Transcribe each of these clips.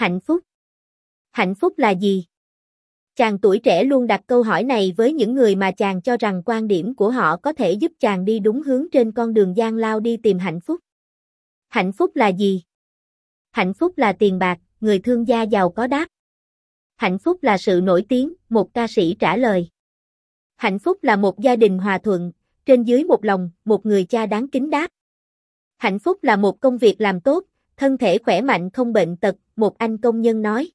Hạnh phúc. Hạnh phúc là gì? Chàng tuổi trẻ luôn đặt câu hỏi này với những người mà chàng cho rằng quan điểm của họ có thể giúp chàng đi đúng hướng trên con đường gian lao đi tìm hạnh phúc. Hạnh phúc là gì? Hạnh phúc là tiền bạc, người thương gia giàu có đáp. Hạnh phúc là sự nổi tiếng, một ca sĩ trả lời. Hạnh phúc là một gia đình hòa thuận, trên dưới một lòng, một người cha đáng kính đáp. Hạnh phúc là một công việc làm tốt, thân thể khỏe mạnh không bệnh tật, một anh công nhân nói.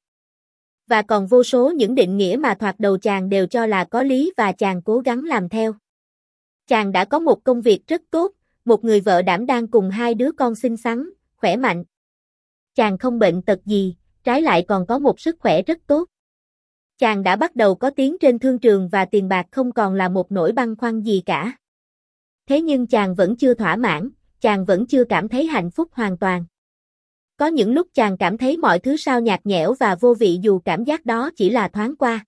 Và còn vô số những định nghĩa mà thoạt đầu chàng đều cho là có lý và chàng cố gắng làm theo. Chàng đã có một công việc rất tốt, một người vợ đảm đang cùng hai đứa con xinh xắn, khỏe mạnh. Chàng không bệnh tật gì, trái lại còn có một sức khỏe rất tốt. Chàng đã bắt đầu có tiếng trên thương trường và tiền bạc không còn là một nỗi băn khoăn gì cả. Thế nhưng chàng vẫn chưa thỏa mãn, chàng vẫn chưa cảm thấy hạnh phúc hoàn toàn. Có những lúc chàng cảm thấy mọi thứ sao nhạt nhẽo và vô vị dù cảm giác đó chỉ là thoáng qua.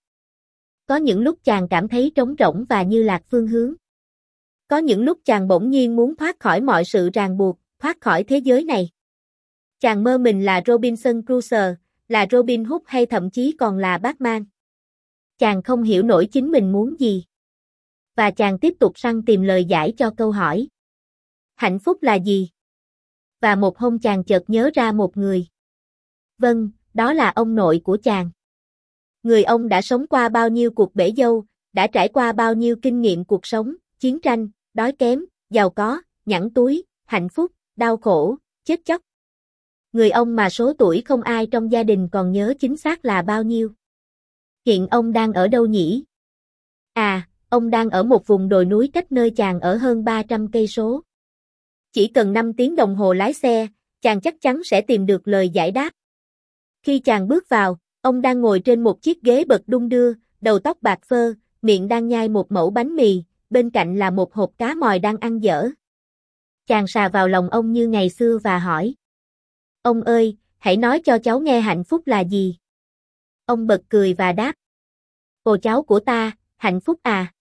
Có những lúc chàng cảm thấy trống rỗng và như lạc phương hướng. Có những lúc chàng bỗng nhiên muốn thoát khỏi mọi sự ràng buộc, thoát khỏi thế giới này. Chàng mơ mình là Robinson Crusoe, là Robin Hood hay thậm chí còn là Batman. Chàng không hiểu nổi chính mình muốn gì. Và chàng tiếp tục săn tìm lời giải cho câu hỏi. Hạnh phúc là gì? Và một hôm chàng chợt nhớ ra một người. Vâng, đó là ông nội của chàng. Người ông đã sống qua bao nhiêu cuộc bể dâu, đã trải qua bao nhiêu kinh nghiệm cuộc sống, chiến tranh, đói kém, giàu có, nhẵn túi, hạnh phúc, đau khổ, chết chóc. Người ông mà số tuổi không ai trong gia đình còn nhớ chính xác là bao nhiêu. Hiện ông đang ở đâu nhỉ? À, ông đang ở một vùng đồi núi cách nơi chàng ở hơn 300 cây số. Chỉ cần 5 tiếng đồng hồ lái xe, chàng chắc chắn sẽ tìm được lời giải đáp. Khi chàng bước vào, ông đang ngồi trên một chiếc ghế bật đung đưa, đầu tóc bạc phơ, miệng đang nhai một mẫu bánh mì, bên cạnh là một hộp cá mòi đang ăn dở. Chàng xà vào lòng ông như ngày xưa và hỏi. Ông ơi, hãy nói cho cháu nghe hạnh phúc là gì? Ông bật cười và đáp. Ồ cháu của ta, hạnh phúc à?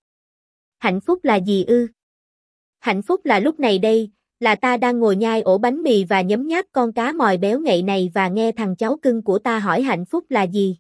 Hạnh phúc là gì ư? Hạnh phúc là lúc này đây, là ta đang ngồi nhai ổ bánh mì và nhấm nháp con cá mòi béo ngậy này và nghe thằng cháu cưng của ta hỏi hạnh phúc là gì.